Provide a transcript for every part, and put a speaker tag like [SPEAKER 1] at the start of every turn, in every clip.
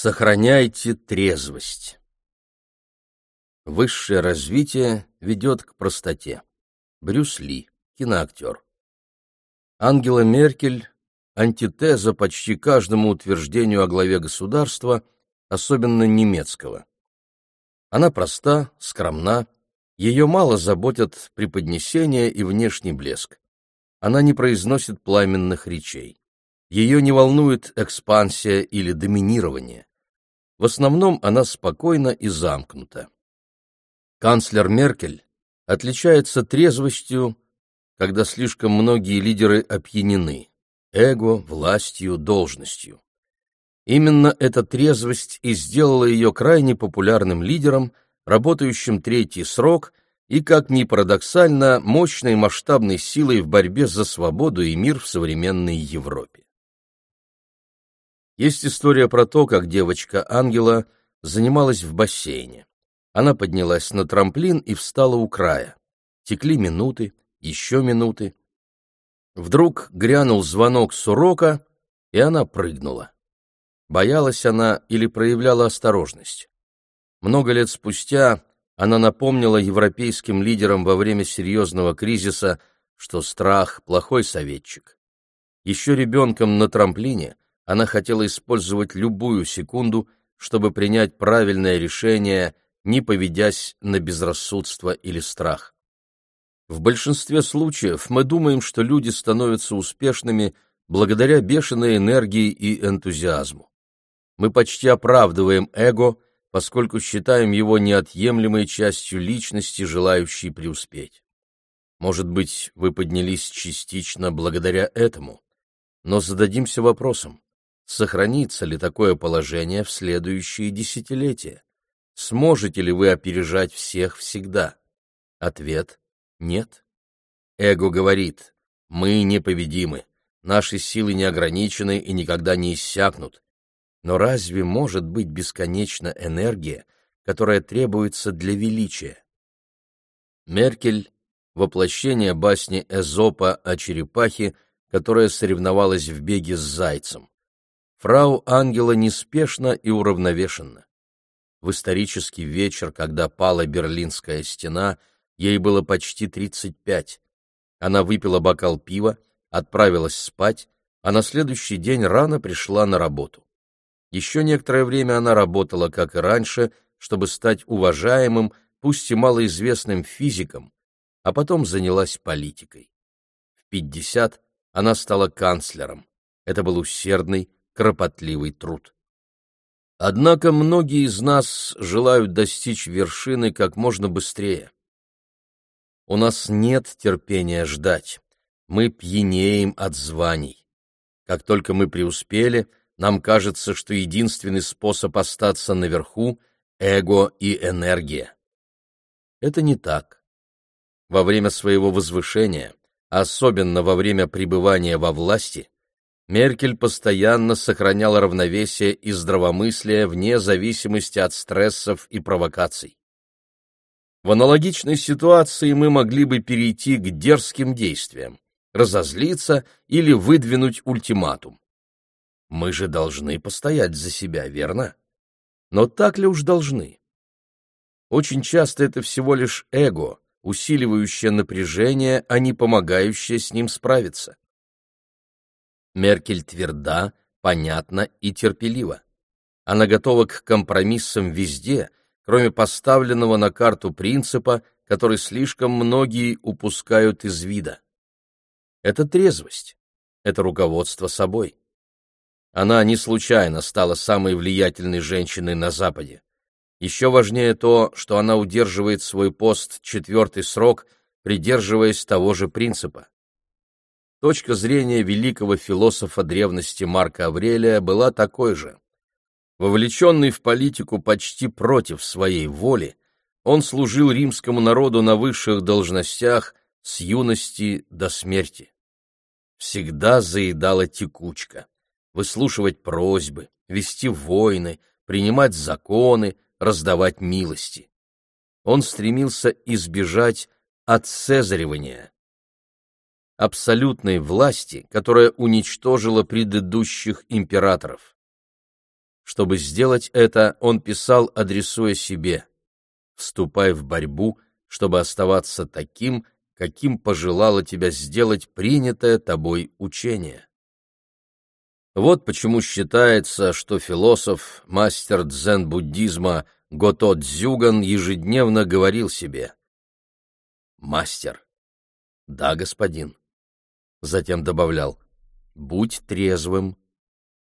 [SPEAKER 1] Сохраняйте трезвость. Высшее развитие ведет к простоте. Брюс Ли, киноактер. Ангела Меркель – антитеза почти каждому утверждению о главе государства, особенно немецкого. Она проста, скромна, ее мало заботят преподнесение и внешний блеск. Она не произносит пламенных речей. Ее не волнует экспансия или доминирование. В основном она спокойна и замкнута. Канцлер Меркель отличается трезвостью, когда слишком многие лидеры опьянены эго, властью, должностью. Именно эта трезвость и сделала ее крайне популярным лидером, работающим третий срок и, как ни парадоксально, мощной масштабной силой в борьбе за свободу и мир в современной Европе. Есть история про то, как девочка Ангела занималась в бассейне. Она поднялась на трамплин и встала у края. Текли минуты, еще минуты. Вдруг грянул звонок с урока, и она прыгнула. Боялась она или проявляла осторожность. Много лет спустя она напомнила европейским лидерам во время серьезного кризиса, что страх — плохой советчик. Еще ребенком на трамплине — она хотела использовать любую секунду, чтобы принять правильное решение, не поведясь на безрассудство или страх. В большинстве случаев мы думаем, что люди становятся успешными благодаря бешеной энергии и энтузиазму. Мы почти оправдываем эго, поскольку считаем его неотъемлемой частью личности, желающей преуспеть. Может быть, вы поднялись частично благодаря этому, но зададимся вопросом, сохранится ли такое положение в следующие десятилетия? Сможете ли вы опережать всех всегда? Ответ – нет. Эго говорит, мы непобедимы, наши силы не ограничены и никогда не иссякнут. Но разве может быть бесконечна энергия, которая требуется для величия? Меркель – воплощение басни Эзопа о черепахе, которая соревновалась в беге с зайцем. Фрау Ангела неспешно и уравновешенно. В исторический вечер, когда пала Берлинская стена, ей было почти 35. Она выпила бокал пива, отправилась спать, а на следующий день рано пришла на работу. Еще некоторое время она работала, как и раньше, чтобы стать уважаемым, пусть и малоизвестным физиком, а потом занялась политикой. В 50 она стала канцлером. Это был усердный, кропотливый труд. Однако многие из нас желают достичь вершины как можно быстрее. У нас нет терпения ждать. Мы пьянеем от званий. Как только мы преуспели, нам кажется, что единственный способ остаться наверху — эго и энергия. Это не так. Во время своего возвышения, особенно во время пребывания во власти, Меркель постоянно сохраняла равновесие и здравомыслие вне зависимости от стрессов и провокаций. В аналогичной ситуации мы могли бы перейти к дерзким действиям, разозлиться или выдвинуть ультиматум. Мы же должны постоять за себя, верно? Но так ли уж должны? Очень часто это всего лишь эго, усиливающее напряжение, а не помогающее с ним справиться. Меркель тверда, понятна и терпелива. Она готова к компромиссам везде, кроме поставленного на карту принципа, который слишком многие упускают из вида. Это трезвость, это руководство собой. Она не случайно стала самой влиятельной женщиной на Западе. Еще важнее то, что она удерживает свой пост четвертый срок, придерживаясь того же принципа. Точка зрения великого философа древности Марка Аврелия была такой же. Вовлеченный в политику почти против своей воли, он служил римскому народу на высших должностях с юности до смерти. Всегда заедала текучка. Выслушивать просьбы, вести войны, принимать законы, раздавать милости. Он стремился избежать отцезаривания, абсолютной власти, которая уничтожила предыдущих императоров. Чтобы сделать это, он писал, адресуя себе «Вступай в борьбу, чтобы оставаться таким, каким пожелало тебя сделать принятое тобой учение». Вот почему считается, что философ, мастер дзен-буддизма Гото Дзюган ежедневно говорил себе «Мастер». «Да, господин». Затем добавлял «Будь трезвым».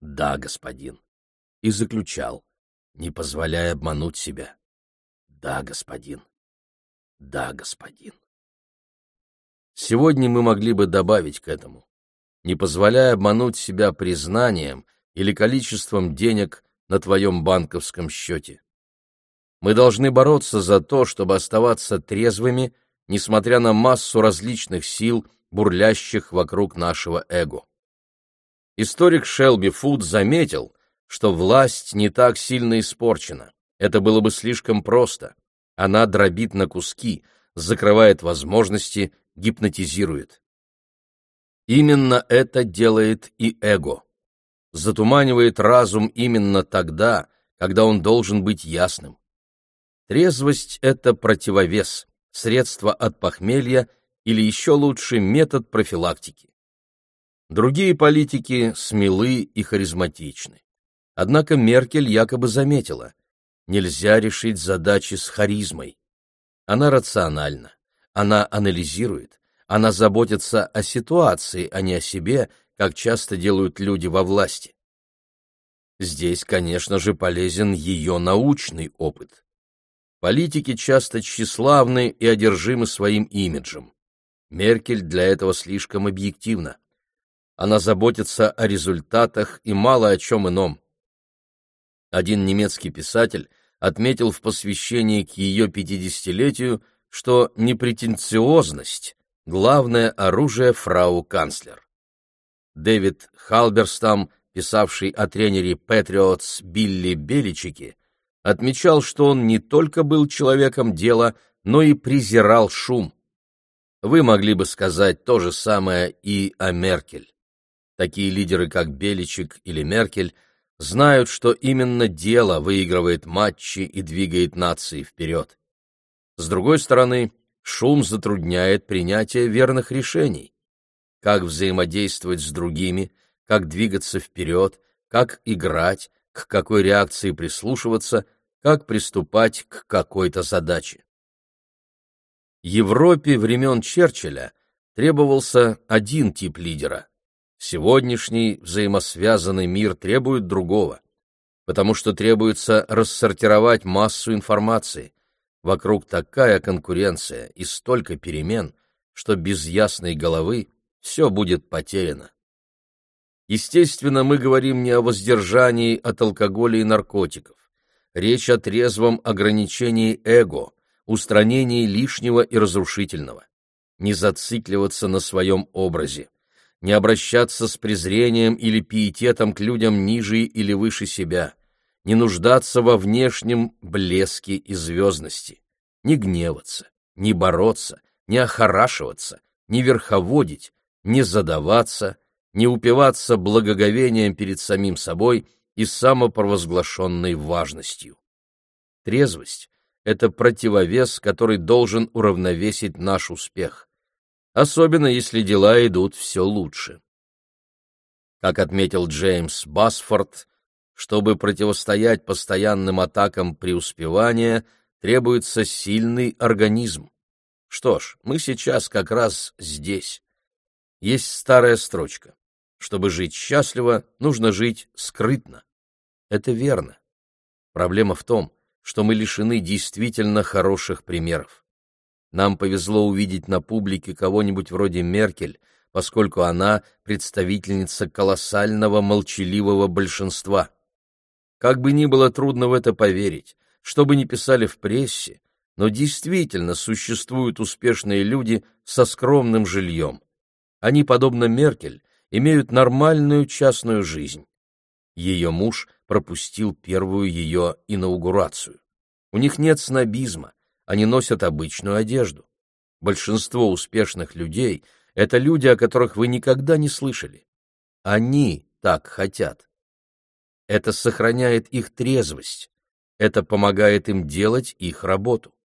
[SPEAKER 1] «Да, господин». И заключал, не позволяя обмануть себя. «Да, господин». «Да, господин». Сегодня мы могли бы добавить к этому, не позволяя обмануть себя признанием или количеством денег на твоем банковском счете. Мы должны бороться за то, чтобы оставаться трезвыми, несмотря на массу различных сил, бурлящих вокруг нашего эго. Историк Шелби Фуд заметил, что власть не так сильно испорчена. Это было бы слишком просто. Она дробит на куски, закрывает возможности, гипнотизирует. Именно это делает и эго. Затуманивает разум именно тогда, когда он должен быть ясным. Трезвость — это противовес, средство от похмелья или еще лучше метод профилактики. Другие политики смелы и харизматичны. Однако Меркель якобы заметила, нельзя решить задачи с харизмой. Она рациональна, она анализирует, она заботится о ситуации, а не о себе, как часто делают люди во власти. Здесь, конечно же, полезен ее научный опыт. Политики часто тщеславны и одержимы своим имиджем. Меркель для этого слишком объективна. Она заботится о результатах и мало о чем ином. Один немецкий писатель отметил в посвящении к ее пятидесятилетию, что непретенциозность — главное оружие фрау-канцлер. Дэвид Халберстам, писавший о тренере Патриотс Билли Беличике, отмечал, что он не только был человеком дела, но и презирал шум. Вы могли бы сказать то же самое и о Меркель. Такие лидеры, как Беличик или Меркель, знают, что именно дело выигрывает матчи и двигает нации вперед. С другой стороны, шум затрудняет принятие верных решений. Как взаимодействовать с другими, как двигаться вперед, как играть, к какой реакции прислушиваться, как приступать к какой-то задаче. Европе времен Черчилля требовался один тип лидера. Сегодняшний взаимосвязанный мир требует другого, потому что требуется рассортировать массу информации. Вокруг такая конкуренция и столько перемен, что без ясной головы все будет потеряно. Естественно, мы говорим не о воздержании от алкоголя и наркотиков. Речь о трезвом ограничении эго, устранении лишнего и разрушительного, не зацикливаться на своем образе, не обращаться с презрением или пиететом к людям ниже или выше себя, не нуждаться во внешнем блеске и звездности, не гневаться, не бороться, не охорашиваться, не верховодить, не задаваться, не упиваться благоговением перед самим собой и самопровозглашенной важностью. Трезвость это противовес, который должен уравновесить наш успех, особенно если дела идут все лучше. Как отметил Джеймс Басфорд, чтобы противостоять постоянным атакам преуспевания, требуется сильный организм. Что ж, мы сейчас как раз здесь. Есть старая строчка. Чтобы жить счастливо, нужно жить скрытно. Это верно. Проблема в том, что мы лишены действительно хороших примеров. Нам повезло увидеть на публике кого-нибудь вроде Меркель, поскольку она представительница колоссального молчаливого большинства. Как бы ни было трудно в это поверить, что бы ни писали в прессе, но действительно существуют успешные люди со скромным жильем. Они, подобно Меркель, имеют нормальную частную жизнь. Ее муж пропустил первую ее инаугурацию. У них нет снобизма, они носят обычную одежду. Большинство успешных людей — это люди, о которых вы никогда не слышали. Они так хотят. Это сохраняет их трезвость. Это помогает им делать их работу.